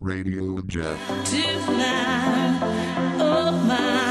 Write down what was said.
Radio Jet. Tonight, oh my,